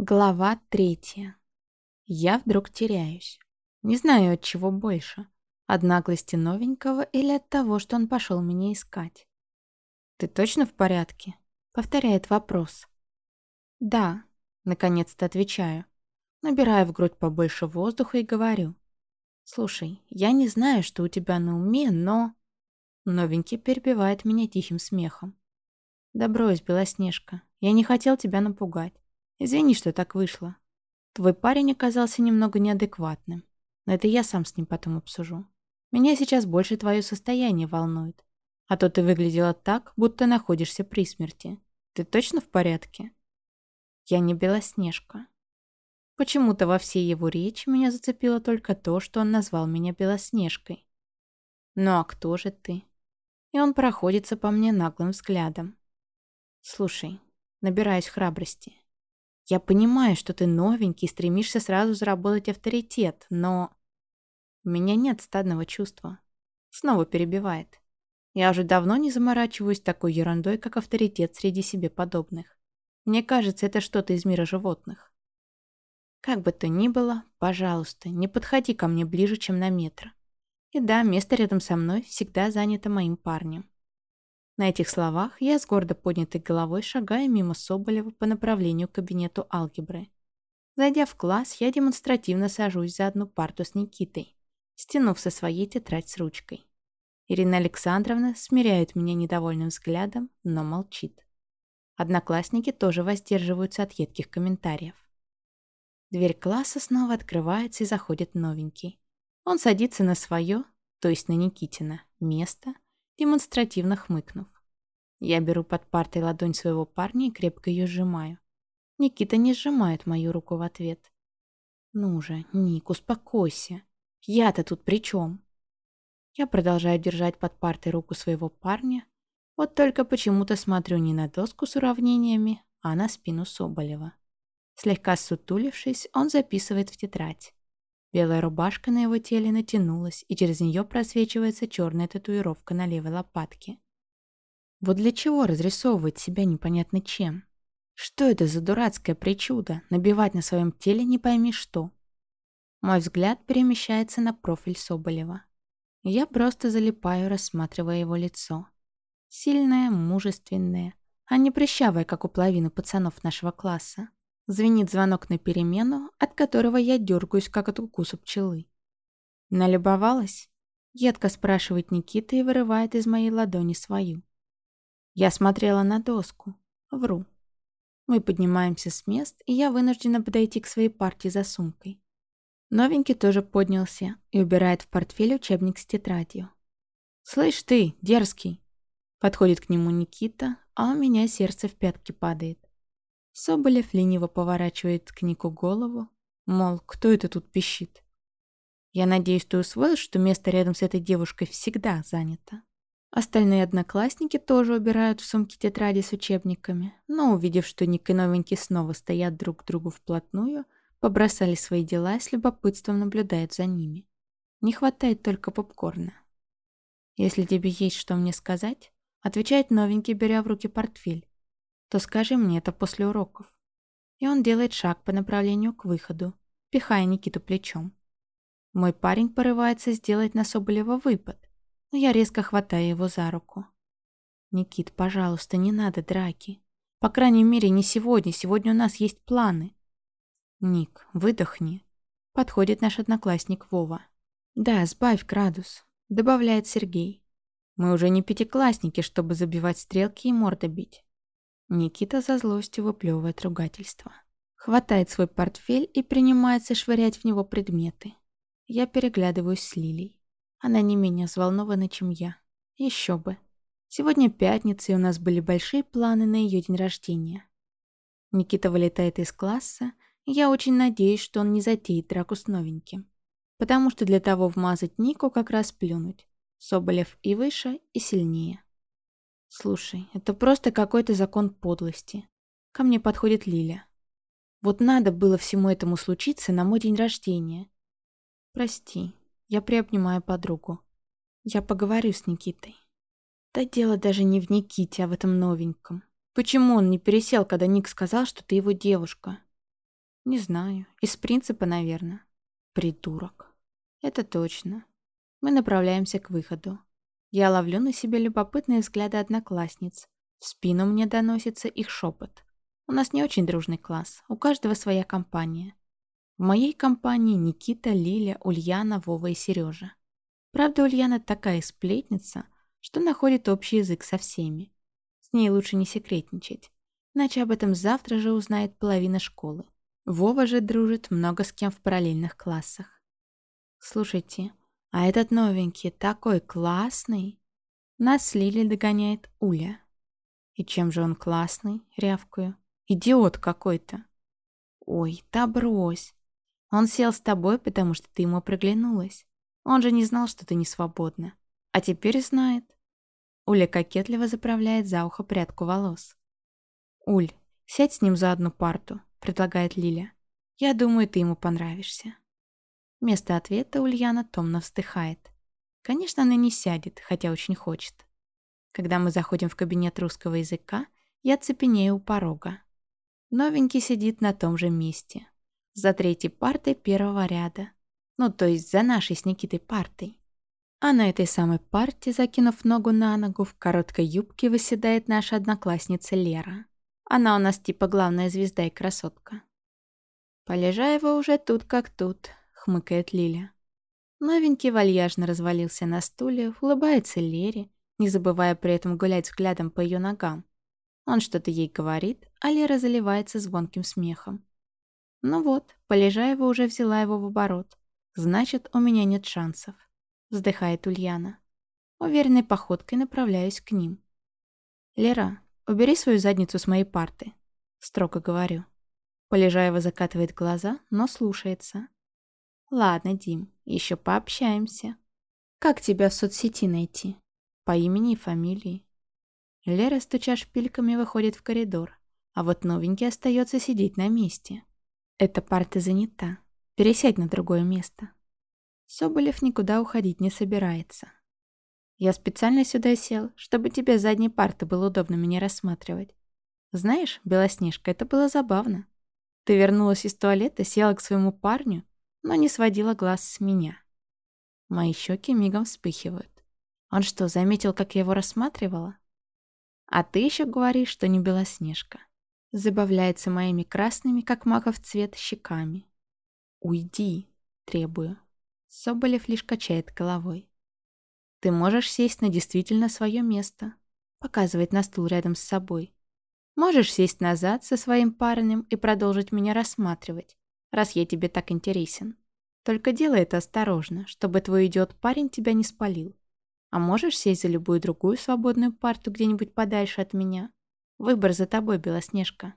Глава третья. Я вдруг теряюсь. Не знаю, от чего больше. От наглости новенького или от того, что он пошел меня искать. «Ты точно в порядке?» — повторяет вопрос. «Да», — наконец-то отвечаю. Набираю в грудь побольше воздуха и говорю. «Слушай, я не знаю, что у тебя на уме, но...» Новенький перебивает меня тихим смехом. «Да брось, Белоснежка, я не хотел тебя напугать. Извини, что так вышло. Твой парень оказался немного неадекватным. Но это я сам с ним потом обсужу. Меня сейчас больше твое состояние волнует. А то ты выглядела так, будто находишься при смерти. Ты точно в порядке? Я не Белоснежка. Почему-то во всей его речи меня зацепило только то, что он назвал меня Белоснежкой. Ну а кто же ты? И он проходится по мне наглым взглядом. Слушай, набираюсь храбрости. Я понимаю, что ты новенький и стремишься сразу заработать авторитет, но... У меня нет стадного чувства. Снова перебивает. Я уже давно не заморачиваюсь такой ерундой, как авторитет среди себе подобных. Мне кажется, это что-то из мира животных. Как бы то ни было, пожалуйста, не подходи ко мне ближе, чем на метр. И да, место рядом со мной всегда занято моим парнем. На этих словах я с гордо поднятой головой шагаю мимо Соболева по направлению к кабинету алгебры. Зайдя в класс, я демонстративно сажусь за одну парту с Никитой, стянув со своей тетрадь с ручкой. Ирина Александровна смиряет меня недовольным взглядом, но молчит. Одноклассники тоже воздерживаются от едких комментариев. Дверь класса снова открывается и заходит новенький. Он садится на свое, то есть на Никитина, место – демонстративно хмыкнув. Я беру под партой ладонь своего парня и крепко ее сжимаю. Никита не сжимает мою руку в ответ. «Ну же, Ник, успокойся. Я-то тут при чем?» Я продолжаю держать под партой руку своего парня, вот только почему-то смотрю не на доску с уравнениями, а на спину Соболева. Слегка сутулившись, он записывает в тетрадь. Белая рубашка на его теле натянулась, и через нее просвечивается черная татуировка на левой лопатке. Вот для чего разрисовывать себя непонятно чем? Что это за дурацкая причуда, набивать на своем теле не пойми что? Мой взгляд перемещается на профиль Соболева. Я просто залипаю, рассматривая его лицо. Сильное, мужественное, а не прыщавое, как у половины пацанов нашего класса. Звенит звонок на перемену, от которого я дергаюсь, как от укуса пчелы. Налюбовалась? Едко спрашивает Никита и вырывает из моей ладони свою. Я смотрела на доску. Вру. Мы поднимаемся с мест, и я вынуждена подойти к своей партии за сумкой. Новенький тоже поднялся и убирает в портфель учебник с тетрадью. «Слышь ты, дерзкий!» Подходит к нему Никита, а у меня сердце в пятки падает. Соболев лениво поворачивает к Нику голову, мол, кто это тут пищит? Я надеюсь, ты усвоил, что место рядом с этой девушкой всегда занято. Остальные одноклассники тоже убирают в сумки тетради с учебниками, но, увидев, что Ник и новенький снова стоят друг к другу вплотную, побросали свои дела и с любопытством наблюдают за ними. Не хватает только попкорна. «Если тебе есть что мне сказать», — отвечает новенький, беря в руки портфель то скажи мне это после уроков. И он делает шаг по направлению к выходу, пихая Никиту плечом. Мой парень порывается сделать на Соболева выпад, но я резко хватаю его за руку. «Никит, пожалуйста, не надо драки. По крайней мере, не сегодня. Сегодня у нас есть планы». «Ник, выдохни», — подходит наш одноклассник Вова. «Да, сбавь градус», — добавляет Сергей. «Мы уже не пятиклассники, чтобы забивать стрелки и морда бить. Никита за злостью выплевывает ругательство. Хватает свой портфель и принимается швырять в него предметы. Я переглядываюсь с Лилей. Она не менее взволнована, чем я. Еще бы. Сегодня пятница, и у нас были большие планы на ее день рождения. Никита вылетает из класса, и я очень надеюсь, что он не затеет драку с новеньким. Потому что для того вмазать Нику как раз плюнуть. Соболев и выше, и сильнее. Слушай, это просто какой-то закон подлости. Ко мне подходит Лиля. Вот надо было всему этому случиться на мой день рождения. Прости, я приобнимаю подругу. Я поговорю с Никитой. Да дело даже не в Никите, а в этом новеньком. Почему он не пересел, когда Ник сказал, что ты его девушка? Не знаю. Из принципа, наверное. Придурок. Это точно. Мы направляемся к выходу. Я ловлю на себе любопытные взгляды одноклассниц. В спину мне доносится их шепот. У нас не очень дружный класс, у каждого своя компания. В моей компании Никита, Лиля, Ульяна, Вова и Сережа. Правда, Ульяна такая сплетница, что находит общий язык со всеми. С ней лучше не секретничать, иначе об этом завтра же узнает половина школы. Вова же дружит много с кем в параллельных классах. Слушайте, а этот новенький такой классный. Нас Лили догоняет Уля. И чем же он классный, рявкую. Идиот какой-то. Ой, да брось. Он сел с тобой, потому что ты ему приглянулась. Он же не знал, что ты не свободна. А теперь знает. Уля кокетливо заправляет за ухо прядку волос. «Уль, сядь с ним за одну парту», — предлагает Лиля. «Я думаю, ты ему понравишься». Вместо ответа Ульяна томно вздыхает. Конечно, она не сядет, хотя очень хочет. Когда мы заходим в кабинет русского языка, я цепенею у порога. Новенький сидит на том же месте. За третьей партой первого ряда. Ну, то есть за нашей с Никитой партой. А на этой самой парте, закинув ногу на ногу, в короткой юбке выседает наша одноклассница Лера. Она у нас типа главная звезда и красотка. Полежаева уже тут как тут, хмыкает Лиля. Новенький вальяжно развалился на стуле, улыбается Лере, не забывая при этом гулять взглядом по ее ногам. Он что-то ей говорит, а Лера заливается звонким смехом. Ну вот, Полежаева уже взяла его в оборот. Значит, у меня нет шансов. Вздыхает Ульяна. Уверенной походкой направляюсь к ним. «Лера, убери свою задницу с моей парты», — строго говорю. Полежаева закатывает глаза, но слушается. Ладно, Дим, еще пообщаемся. Как тебя в соцсети найти? По имени и фамилии. Лера, стуча шпильками, выходит в коридор, а вот новенький остается сидеть на месте. Эта парта занята. Пересядь на другое место. Соболев никуда уходить не собирается. Я специально сюда сел, чтобы тебе задней парты было удобно меня рассматривать. Знаешь, Белоснежка, это было забавно. Ты вернулась из туалета, села к своему парню но не сводила глаз с меня. Мои щеки мигом вспыхивают. Он что, заметил, как я его рассматривала? А ты еще говоришь, что не Белоснежка. Забавляется моими красными, как маков цвет, щеками. «Уйди», — требую. Соболев лишь качает головой. «Ты можешь сесть на действительно свое место», — показывает на стул рядом с собой. «Можешь сесть назад со своим парнем и продолжить меня рассматривать, раз я тебе так интересен. Только делай это осторожно, чтобы твой идиот-парень тебя не спалил. А можешь сесть за любую другую свободную парту где-нибудь подальше от меня? Выбор за тобой, Белоснежка.